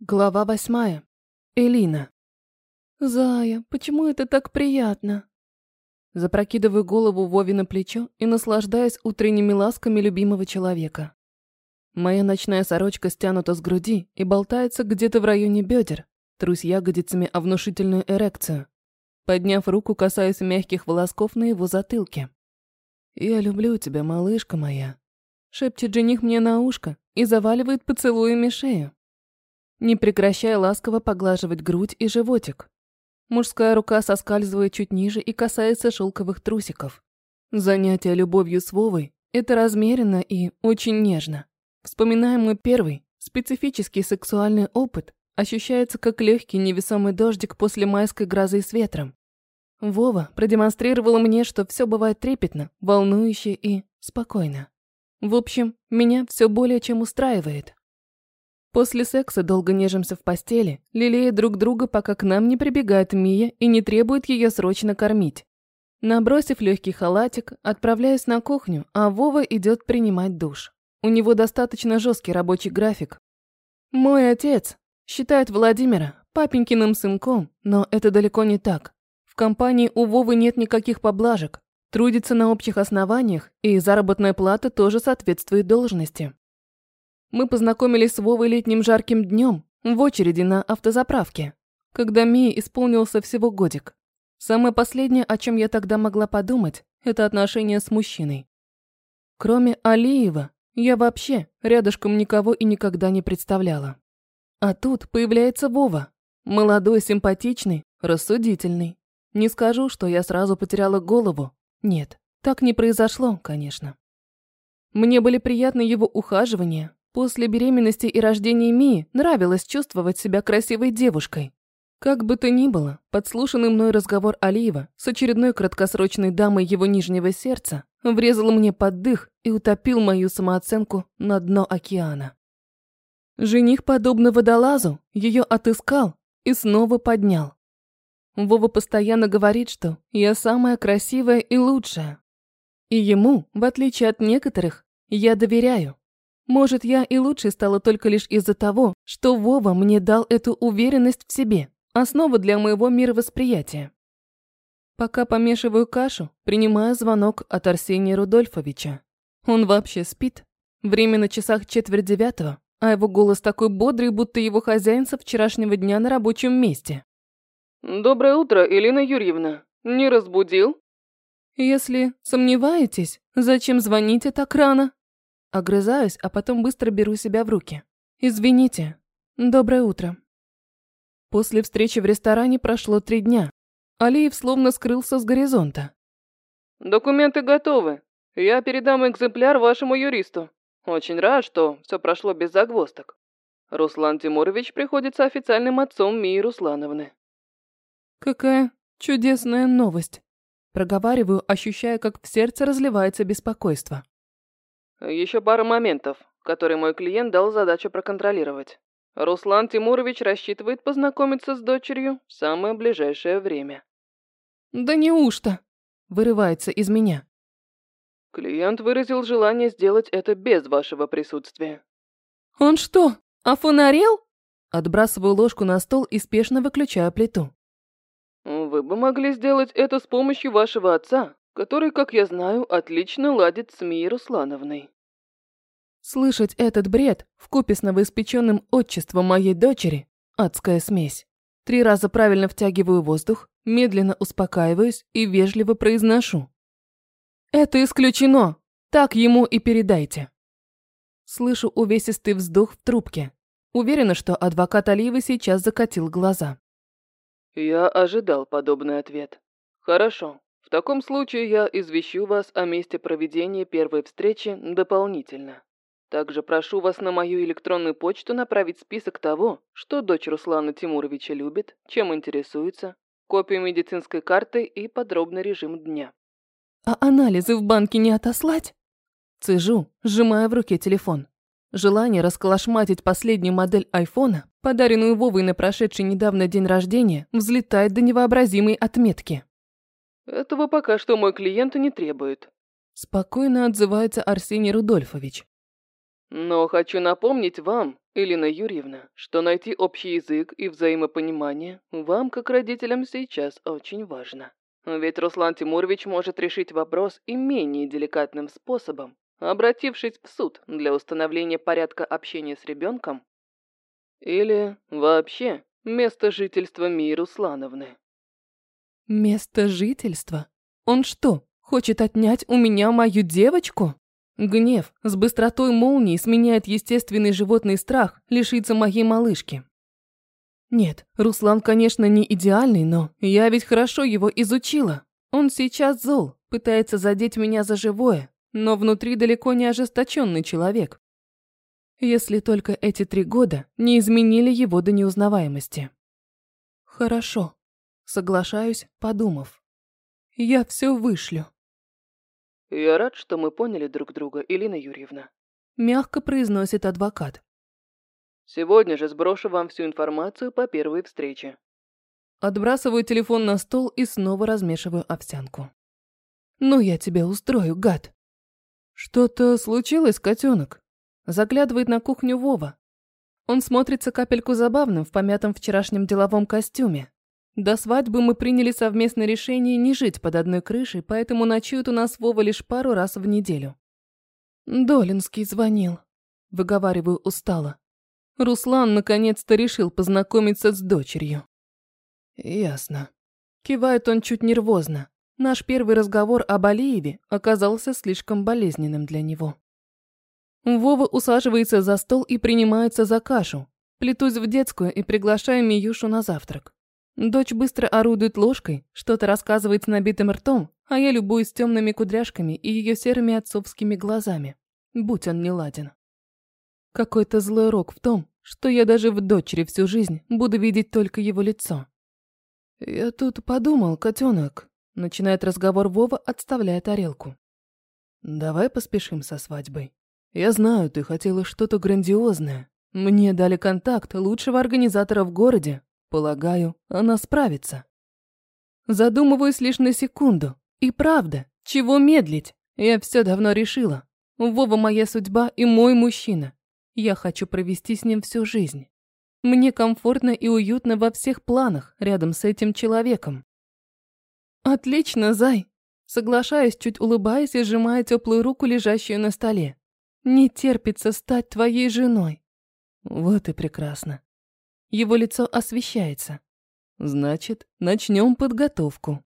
Глава восьмая. Элина. «Зая, почему это так приятно?» Запрокидываю голову Вове на плечо и наслаждаюсь утренними ласками любимого человека. Моя ночная сорочка стянута с груди и болтается где-то в районе бедер, трусь ягодицами о внушительную эрекцию. Подняв руку, касаюсь мягких волосков на его затылке. «Я люблю тебя, малышка моя», — шепчет жених мне на ушко и заваливает поцелуями шею не прекращая ласково поглаживать грудь и животик. Мужская рука соскальзывает чуть ниже и касается шелковых трусиков. Занятие любовью с Вовой – это размеренно и очень нежно. Вспоминаем мой первый, специфический сексуальный опыт, ощущается как легкий невесомый дождик после майской грозы с ветром. Вова продемонстрировал мне, что все бывает трепетно, волнующе и спокойно. В общем, меня все более чем устраивает. После секса долго нежимся в постели, лелея друг друга, пока к нам не прибегает Мия и не требует ее срочно кормить. Набросив легкий халатик, отправляюсь на кухню, а Вова идет принимать душ. У него достаточно жесткий рабочий график. Мой отец считает Владимира папенькиным сынком, но это далеко не так. В компании у Вовы нет никаких поблажек, трудится на общих основаниях, и заработная плата тоже соответствует должности. Мы познакомились с Вовой летним жарким днем в очереди на автозаправке, когда Мии исполнился всего годик. Самое последнее, о чем я тогда могла подумать, это отношения с мужчиной. Кроме Алиева, я вообще рядышком никого и никогда не представляла. А тут появляется Вова. Молодой, симпатичный, рассудительный. Не скажу, что я сразу потеряла голову. Нет, так не произошло, конечно. Мне были приятны его ухаживания, После беременности и рождения Мии нравилось чувствовать себя красивой девушкой. Как бы то ни было, подслушанный мной разговор Алиева с очередной краткосрочной дамой его нижнего сердца врезал мне под дых и утопил мою самооценку на дно океана. Жених, подобно водолазу, ее отыскал и снова поднял. Вова постоянно говорит, что я самая красивая и лучшая. И ему, в отличие от некоторых, я доверяю. Может, я и лучше стала только лишь из-за того, что Вова мне дал эту уверенность в себе, основу для моего мировосприятия. Пока помешиваю кашу, принимаю звонок от Арсения Рудольфовича. Он вообще спит. Время на часах четверть девятого, а его голос такой бодрый, будто его хозяин со вчерашнего дня на рабочем месте. «Доброе утро, Елена Юрьевна. Не разбудил?» «Если сомневаетесь, зачем звоните так рано?» Огрызаюсь, а потом быстро беру себя в руки. «Извините. Доброе утро». После встречи в ресторане прошло три дня. Алиев словно скрылся с горизонта. «Документы готовы. Я передам экземпляр вашему юристу. Очень рад, что все прошло без загвоздок. Руслан Тимурович приходится официальным отцом Мии Руслановны». «Какая чудесная новость!» Проговариваю, ощущая, как в сердце разливается беспокойство. Еще пара моментов, которые мой клиент дал задачу проконтролировать. Руслан Тимурович рассчитывает познакомиться с дочерью в самое ближайшее время. Да неужто? Вырывается из меня. Клиент выразил желание сделать это без вашего присутствия. Он что, офонарел? Отбрасываю ложку на стол и спешно выключаю плиту. Вы бы могли сделать это с помощью вашего отца, который, как я знаю, отлично ладит с Мией Руслановной. Слышать этот бред вкупе с новоиспеченным отчеством моей дочери – адская смесь. Три раза правильно втягиваю воздух, медленно успокаиваюсь и вежливо произношу. «Это исключено! Так ему и передайте!» Слышу увесистый вздох в трубке. Уверена, что адвокат Алиева сейчас закатил глаза. Я ожидал подобный ответ. Хорошо. В таком случае я извещу вас о месте проведения первой встречи дополнительно. Также прошу вас на мою электронную почту направить список того, что дочь Руслана Тимуровича любит, чем интересуется, копию медицинской карты и подробный режим дня. А анализы в банке не отослать? Цежу, сжимая в руке телефон. Желание расколошматить последнюю модель айфона, подаренную Вовой на прошедший недавно день рождения, взлетает до невообразимой отметки. Этого пока что мой клиент не требует. Спокойно отзывается Арсений Рудольфович. Но хочу напомнить вам Элина Юрьевна, что найти общий язык и взаимопонимание вам, как родителям, сейчас очень важно. Ведь Руслан Тимурович может решить вопрос и менее деликатным способом, обратившись в суд для установления порядка общения с ребенком или вообще место жительства Мии Руслановны. Место жительства? Он что, хочет отнять у меня мою девочку? Гнев с быстротой молнии сменяет естественный животный страх лишиться моей малышки. Нет, Руслан, конечно, не идеальный, но я ведь хорошо его изучила. Он сейчас зол, пытается задеть меня за живое, но внутри далеко не ожесточенный человек. Если только эти три года не изменили его до неузнаваемости. Хорошо, соглашаюсь, подумав. Я все вышлю. Я рад, что мы поняли друг друга, Илина Юрьевна. Мягко произносит адвокат. Сегодня же сброшу вам всю информацию по первой встрече. Отбрасываю телефон на стол и снова размешиваю овсянку. Ну я тебя устрою, гад. Что-то случилось, котенок? Заглядывает на кухню Вова. Он смотрится капельку забавным в помятом вчерашнем деловом костюме. До свадьбы мы приняли совместное решение не жить под одной крышей, поэтому ночует у нас Вова лишь пару раз в неделю. Долинский звонил. Выговариваю устало. Руслан наконец-то решил познакомиться с дочерью. Ясно. Кивает он чуть нервозно. Наш первый разговор об Алиеве оказался слишком болезненным для него. Вова усаживается за стол и принимается за кашу. Плетусь в детскую и приглашаю Миюшу на завтрак. Дочь быстро орудует ложкой, что-то рассказывает с набитым ртом, а я любуюсь темными кудряшками и ее серыми отцовскими глазами. Будь он не ладен. Какой-то злой рок в том, что я даже в дочери всю жизнь буду видеть только его лицо. «Я тут подумал, котенок», — начинает разговор Вова, отставляя тарелку. «Давай поспешим со свадьбой. Я знаю, ты хотела что-то грандиозное. Мне дали контакт лучшего организатора в городе. Полагаю, она справится». Задумываюсь лишь на секунду. И правда, чего медлить? Я все давно решила. Вова моя судьба и мой мужчина. Я хочу провести с ним всю жизнь. Мне комфортно и уютно во всех планах рядом с этим человеком. Отлично, Зай. Соглашаюсь, чуть улыбаясь и сжимая теплую руку, лежащую на столе. Не терпится стать твоей женой. Вот и прекрасно. Его лицо освещается. Значит, начнем подготовку.